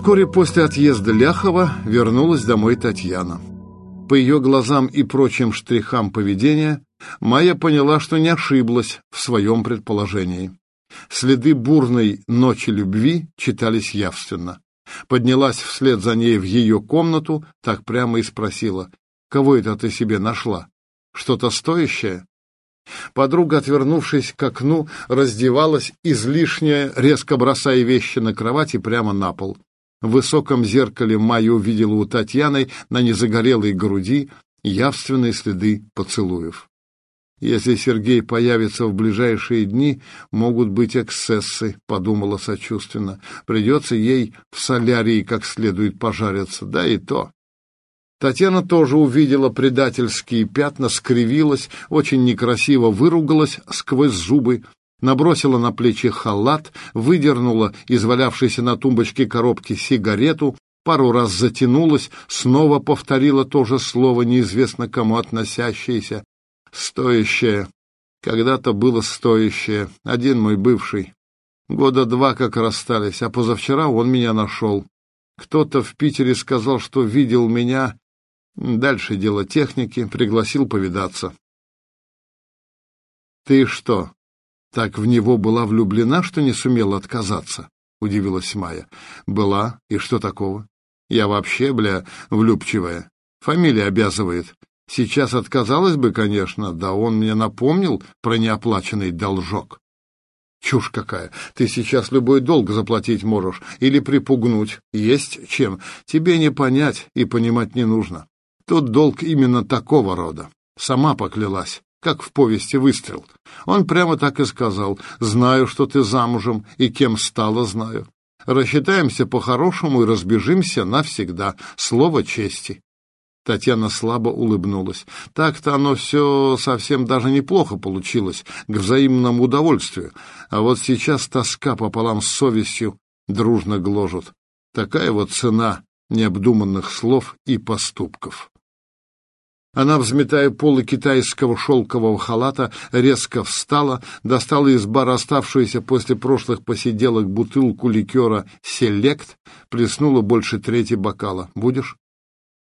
Вскоре после отъезда Ляхова вернулась домой Татьяна. По ее глазам и прочим штрихам поведения Майя поняла, что не ошиблась в своем предположении. Следы бурной ночи любви читались явственно. Поднялась вслед за ней в ее комнату, так прямо и спросила, «Кого это ты себе нашла? Что-то стоящее?» Подруга, отвернувшись к окну, раздевалась излишне, резко бросая вещи на кровать и прямо на пол. В высоком зеркале Майя увидела у Татьяны на незагорелой груди явственные следы поцелуев. Если Сергей появится в ближайшие дни, могут быть эксцессы, подумала сочувственно. Придется ей в солярии как следует пожариться, да и то. Татьяна тоже увидела предательские пятна, скривилась, очень некрасиво выругалась сквозь зубы, набросила на плечи халат, выдернула из валявшейся на тумбочке коробки сигарету, пару раз затянулась, снова повторила то же слово, неизвестно кому относящееся. Стоящее. Когда-то было стоящее. Один мой бывший. Года два как расстались, а позавчера он меня нашел. Кто-то в Питере сказал, что видел меня Дальше дело техники, пригласил повидаться. «Ты что, так в него была влюблена, что не сумела отказаться?» — удивилась Майя. «Была. И что такого? Я вообще, бля, влюбчивая. Фамилия обязывает. Сейчас отказалась бы, конечно, да он мне напомнил про неоплаченный должок. Чушь какая! Ты сейчас любой долг заплатить можешь или припугнуть. Есть чем. Тебе не понять и понимать не нужно. Тут долг именно такого рода. Сама поклялась, как в повести «Выстрел». Он прямо так и сказал. «Знаю, что ты замужем, и кем стала, знаю. Рассчитаемся по-хорошему и разбежимся навсегда. Слово чести». Татьяна слабо улыбнулась. Так-то оно все совсем даже неплохо получилось, к взаимному удовольствию. А вот сейчас тоска пополам с совестью дружно гложет. Такая вот цена необдуманных слов и поступков. Она, взметая полы китайского шелкового халата, резко встала, достала из бара оставшуюся после прошлых посиделок бутылку ликера «Селект», плеснула больше трети бокала. «Будешь?»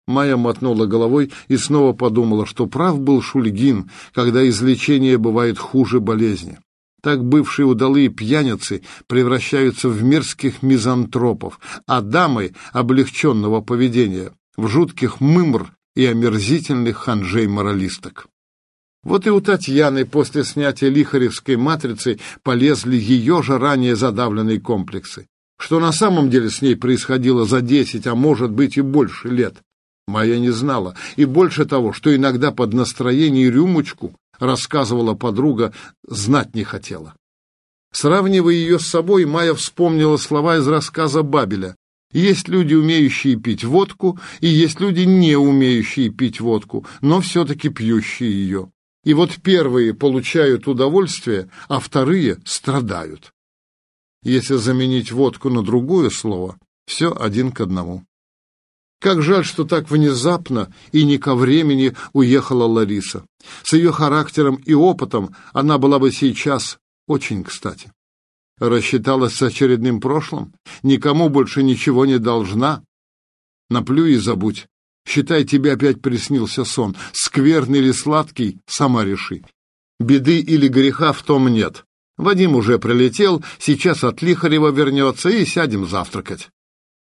Майя мотнула головой и снова подумала, что прав был Шульгин, когда излечение бывает хуже болезни. Так бывшие удалые пьяницы превращаются в мерзких мизантропов, а дамы облегченного поведения — в жутких мымр и омерзительных ханжей-моралисток. Вот и у Татьяны после снятия лихаревской матрицы полезли ее же ранее задавленные комплексы. Что на самом деле с ней происходило за десять, а может быть и больше лет, Майя не знала. И больше того, что иногда под настроение рюмочку, рассказывала подруга, знать не хотела. Сравнивая ее с собой, Майя вспомнила слова из рассказа Бабеля. Есть люди, умеющие пить водку, и есть люди, не умеющие пить водку, но все-таки пьющие ее. И вот первые получают удовольствие, а вторые страдают. Если заменить водку на другое слово, все один к одному. Как жаль, что так внезапно и не ко времени уехала Лариса. С ее характером и опытом она была бы сейчас очень кстати. Рассчиталась с очередным прошлым, никому больше ничего не должна. Наплюй и забудь. Считай, тебе опять приснился сон. Скверный или сладкий, сама реши. Беды или греха в том нет. Вадим уже прилетел, сейчас от Лихарева вернется, и сядем завтракать.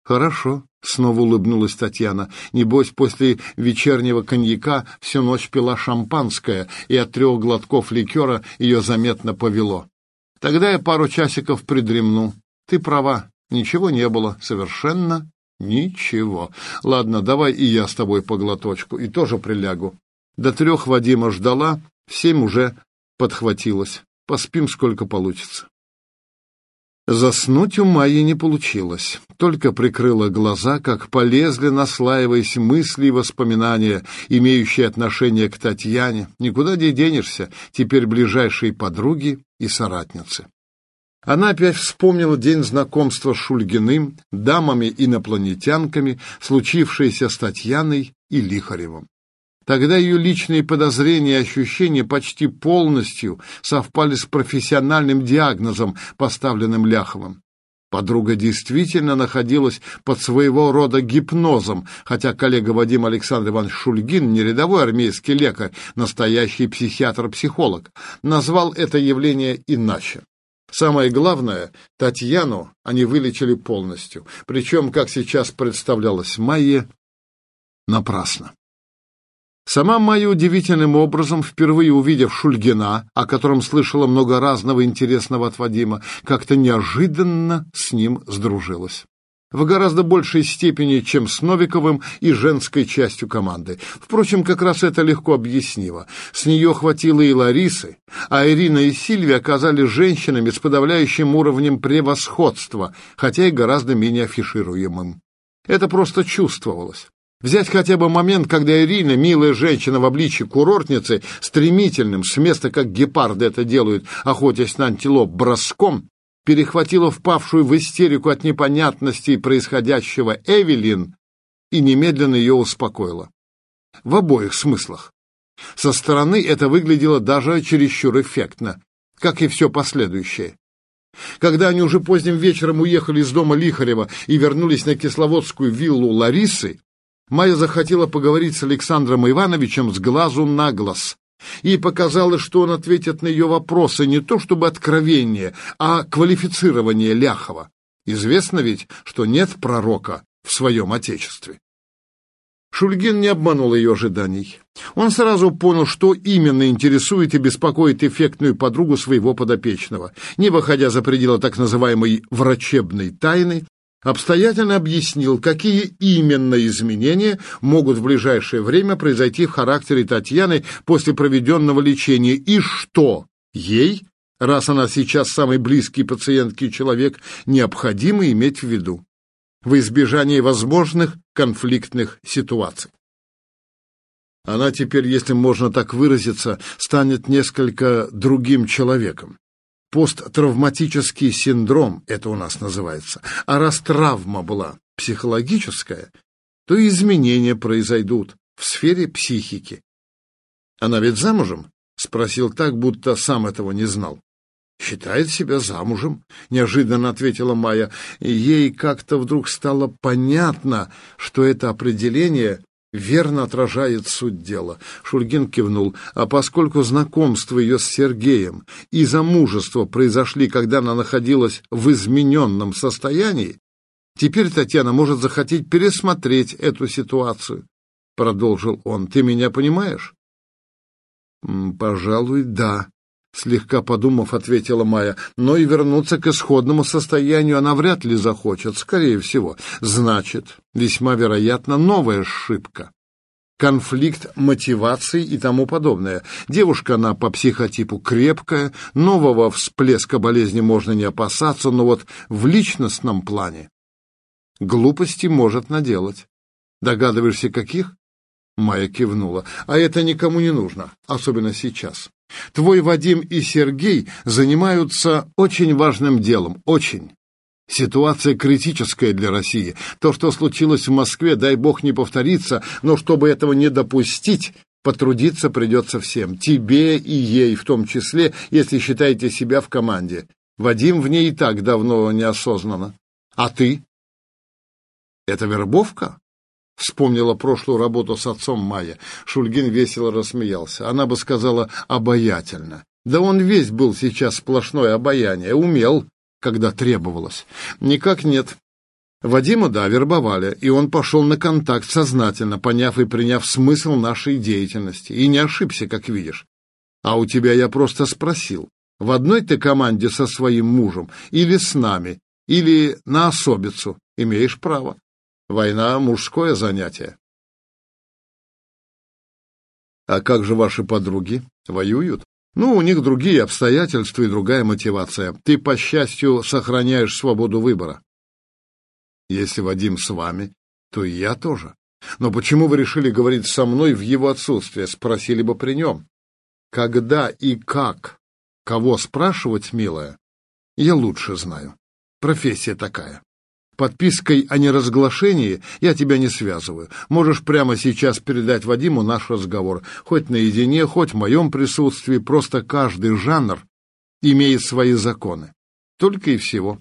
Хорошо, снова улыбнулась Татьяна. Небось, после вечернего коньяка всю ночь пила шампанское, и от трех глотков ликера ее заметно повело. Тогда я пару часиков придремну. Ты права, ничего не было, совершенно ничего. Ладно, давай и я с тобой по глоточку, и тоже прилягу. До трех Вадима ждала, в семь уже подхватилась. Поспим, сколько получится. Заснуть у Майи не получилось. Только прикрыла глаза, как полезли, наслаиваясь мысли и воспоминания, имеющие отношение к Татьяне. Никуда не денешься, теперь ближайшие подруги и соратницы. Она опять вспомнила день знакомства с Шульгиным, дамами-инопланетянками, случившееся с Татьяной и Лихаревым. Тогда ее личные подозрения и ощущения почти полностью совпали с профессиональным диагнозом, поставленным Ляховым. Подруга действительно находилась под своего рода гипнозом, хотя коллега Вадим Александр Иванович Шульгин, не рядовой армейский лекарь, настоящий психиатр-психолог, назвал это явление иначе. Самое главное, Татьяну они вылечили полностью, причем, как сейчас представлялось Майе, напрасно. Сама Майя удивительным образом, впервые увидев Шульгина, о котором слышала много разного интересного от Вадима, как-то неожиданно с ним сдружилась. В гораздо большей степени, чем с Новиковым и женской частью команды. Впрочем, как раз это легко объяснимо. С нее хватило и Ларисы, а Ирина и Сильвия оказались женщинами с подавляющим уровнем превосходства, хотя и гораздо менее афишируемым. Это просто чувствовалось. Взять хотя бы момент, когда Ирина, милая женщина в обличье курортницы, стремительным, с места как гепарды это делают, охотясь на антилоп, броском, перехватила впавшую в истерику от непонятностей происходящего Эвелин и немедленно ее успокоила. В обоих смыслах. Со стороны это выглядело даже чересчур эффектно, как и все последующее. Когда они уже поздним вечером уехали из дома Лихарева и вернулись на кисловодскую виллу Ларисы, Майя захотела поговорить с Александром Ивановичем с глазу на глаз. Ей показалось, что он ответит на ее вопросы не то чтобы откровение, а квалифицирование Ляхова. Известно ведь, что нет пророка в своем отечестве. Шульгин не обманул ее ожиданий. Он сразу понял, что именно интересует и беспокоит эффектную подругу своего подопечного. Не выходя за пределы так называемой «врачебной тайны», обстоятельно объяснил, какие именно изменения могут в ближайшее время произойти в характере Татьяны после проведенного лечения и что ей, раз она сейчас самый близкий пациентке человек, необходимо иметь в виду в избежании возможных конфликтных ситуаций. Она теперь, если можно так выразиться, станет несколько другим человеком посттравматический синдром, это у нас называется. А раз травма была психологическая, то изменения произойдут в сфере психики. Она ведь замужем? Спросил так, будто сам этого не знал. «Считает себя замужем», — неожиданно ответила Майя. Ей как-то вдруг стало понятно, что это определение верно отражает суть дела. Шульгин кивнул. А поскольку знакомство ее с Сергеем и замужество произошли, когда она находилась в измененном состоянии, теперь Татьяна может захотеть пересмотреть эту ситуацию, продолжил он. Ты меня понимаешь? Пожалуй, да, Слегка подумав, ответила Майя. Но и вернуться к исходному состоянию она вряд ли захочет, скорее всего. Значит, весьма вероятно, новая ошибка. Конфликт мотиваций и тому подобное. Девушка, она по психотипу крепкая, нового всплеска болезни можно не опасаться, но вот в личностном плане глупости может наделать. Догадываешься, каких? Майя кивнула. А это никому не нужно, особенно сейчас. Твой Вадим и Сергей занимаются очень важным делом, очень. Ситуация критическая для России. То, что случилось в Москве, дай бог не повторится, но чтобы этого не допустить, потрудиться придется всем. Тебе и ей в том числе, если считаете себя в команде. Вадим в ней и так давно неосознанно. А ты? Это вербовка? Вспомнила прошлую работу с отцом Майя. Шульгин весело рассмеялся. Она бы сказала «обаятельно». Да он весь был сейчас сплошное обаяние, умел, когда требовалось. Никак нет. Вадима, да, вербовали, и он пошел на контакт сознательно, поняв и приняв смысл нашей деятельности. И не ошибся, как видишь. А у тебя я просто спросил, в одной ты команде со своим мужем или с нами, или на особицу, имеешь право. Война — мужское занятие. А как же ваши подруги? Воюют? Ну, у них другие обстоятельства и другая мотивация. Ты, по счастью, сохраняешь свободу выбора. Если Вадим с вами, то и я тоже. Но почему вы решили говорить со мной в его отсутствие? Спросили бы при нем. Когда и как? Кого спрашивать, милая? Я лучше знаю. Профессия такая. Подпиской о неразглашении я тебя не связываю. Можешь прямо сейчас передать Вадиму наш разговор. Хоть наедине, хоть в моем присутствии. Просто каждый жанр имеет свои законы. Только и всего.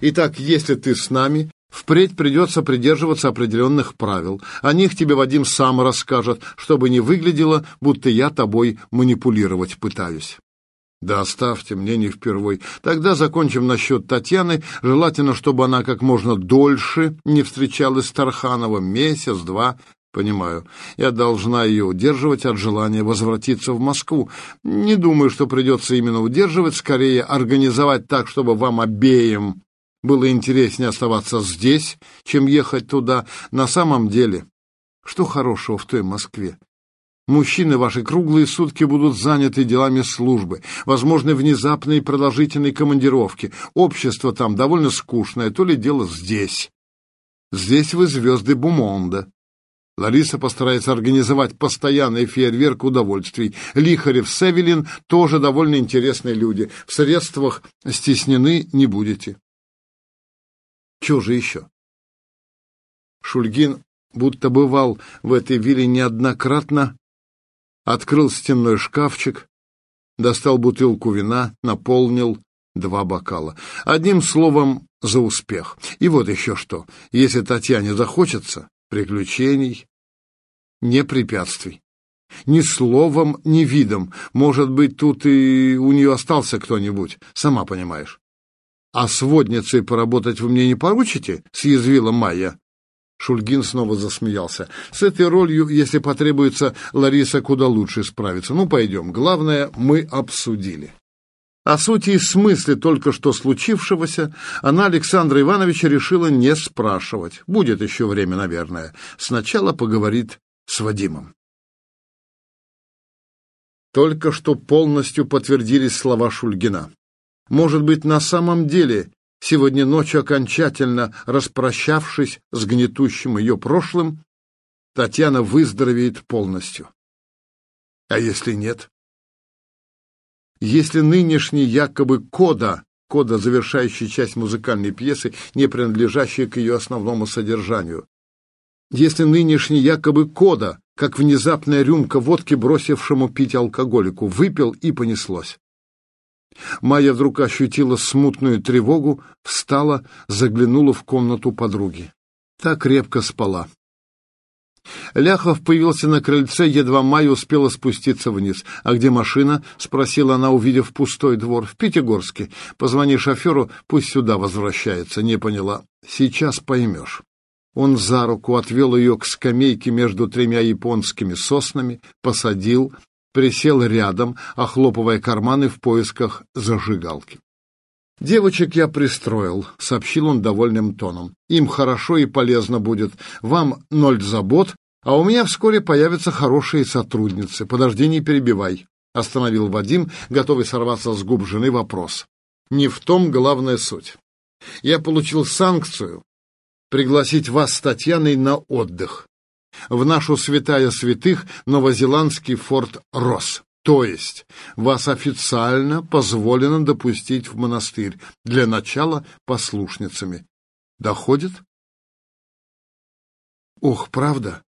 Итак, если ты с нами, впредь придется придерживаться определенных правил. О них тебе Вадим сам расскажет, чтобы не выглядело, будто я тобой манипулировать пытаюсь. Да оставьте, мне не впервой. Тогда закончим насчет Татьяны. Желательно, чтобы она как можно дольше не встречалась с Тархановым. Месяц, два. Понимаю. Я должна ее удерживать от желания возвратиться в Москву. Не думаю, что придется именно удерживать. Скорее, организовать так, чтобы вам обеим было интереснее оставаться здесь, чем ехать туда. На самом деле, что хорошего в той Москве? Мужчины ваши круглые сутки будут заняты делами службы, возможны внезапные и продолжительные командировки. Общество там довольно скучное, то ли дело здесь. Здесь вы звезды Бумонда. Лариса постарается организовать постоянный фейерверк удовольствий. Лихарев, Севелин тоже довольно интересные люди. В средствах стеснены не будете. Чего же еще? Шульгин будто бывал в этой вилле неоднократно, открыл стенной шкафчик, достал бутылку вина, наполнил два бокала. Одним словом, за успех. И вот еще что. Если Татьяне захочется, приключений, не препятствий. Ни словом, ни видом. Может быть, тут и у нее остался кто-нибудь, сама понимаешь. «А сводницей поработать вы мне не поручите?» — съязвила Майя. Шульгин снова засмеялся. «С этой ролью, если потребуется, Лариса куда лучше справится. Ну, пойдем. Главное, мы обсудили». О сути и смысле только что случившегося она Александра Ивановича решила не спрашивать. Будет еще время, наверное. Сначала поговорит с Вадимом. Только что полностью подтвердились слова Шульгина. Может быть, на самом деле, сегодня ночью окончательно распрощавшись с гнетущим ее прошлым, Татьяна выздоровеет полностью. А если нет? Если нынешний якобы кода, кода, завершающий часть музыкальной пьесы, не принадлежащая к ее основному содержанию, если нынешний якобы кода, как внезапная рюмка водки, бросившему пить алкоголику, выпил и понеслось. Майя вдруг ощутила смутную тревогу, встала, заглянула в комнату подруги. Та крепко спала. Ляхов появился на крыльце, едва Майя успела спуститься вниз. «А где машина?» — спросила она, увидев пустой двор. «В Пятигорске. Позвони шоферу, пусть сюда возвращается». Не поняла. «Сейчас поймешь». Он за руку отвел ее к скамейке между тремя японскими соснами, посадил, присел рядом, охлопывая карманы в поисках зажигалки. «Девочек я пристроил», — сообщил он довольным тоном. «Им хорошо и полезно будет. Вам ноль забот, а у меня вскоре появятся хорошие сотрудницы. Подожди, не перебивай», — остановил Вадим, готовый сорваться с губ жены вопрос. «Не в том главная суть. Я получил санкцию пригласить вас с Татьяной на отдых в нашу святая святых новозеландский форт Росс. То есть вас официально позволено допустить в монастырь, для начала послушницами. Доходит? Ох, правда?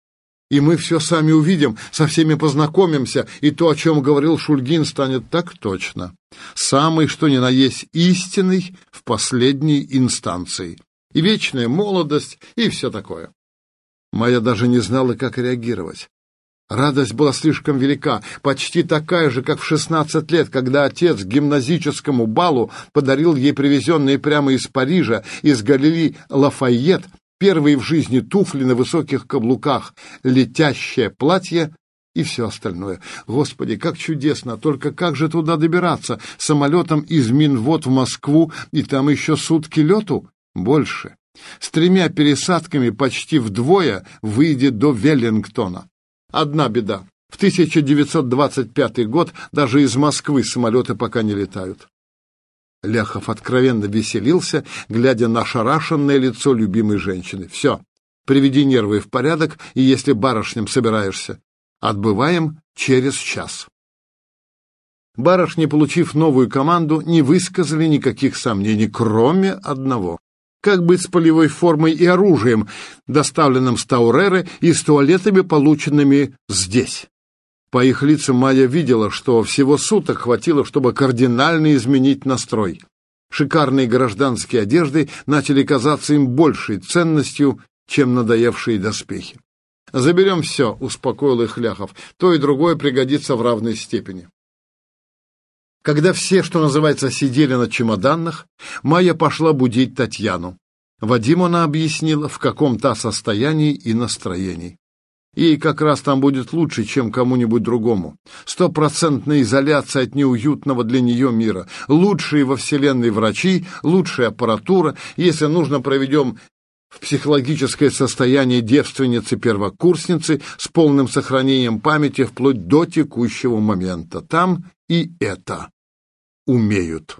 И мы все сами увидим, со всеми познакомимся, и то, о чем говорил Шульгин, станет так точно. Самый, что ни на есть, истинный в последней инстанции. И вечная молодость, и все такое. Майя даже не знала, как реагировать. Радость была слишком велика, почти такая же, как в шестнадцать лет, когда отец к гимназическому балу подарил ей привезенные прямо из Парижа, из галереи Лафайет, первые в жизни туфли на высоких каблуках, летящее платье и все остальное. Господи, как чудесно! Только как же туда добираться? Самолетом из Минвод в Москву, и там еще сутки лету? Больше с тремя пересадками почти вдвое выйдет до Веллингтона. Одна беда. В 1925 год даже из Москвы самолеты пока не летают. Ляхов откровенно веселился, глядя на шарашенное лицо любимой женщины. «Все, приведи нервы в порядок, и если барышням собираешься, отбываем через час». Барышни, получив новую команду, не высказали никаких сомнений, кроме одного как быть с полевой формой и оружием, доставленным с Тауреры и с туалетами, полученными здесь. По их лицам Майя видела, что всего суток хватило, чтобы кардинально изменить настрой. Шикарные гражданские одежды начали казаться им большей ценностью, чем надоевшие доспехи. «Заберем все», — успокоил их Ляхов. «То и другое пригодится в равной степени». Когда все, что называется, сидели на чемоданах, Майя пошла будить Татьяну. Вадиму она объяснила, в каком та состоянии и настроении. Ей как раз там будет лучше, чем кому-нибудь другому. Стопроцентная изоляция от неуютного для нее мира. Лучшие во вселенной врачи, лучшая аппаратура. Если нужно, проведем в психологическое состояние девственницы-первокурсницы с полным сохранением памяти вплоть до текущего момента. Там и это умеют.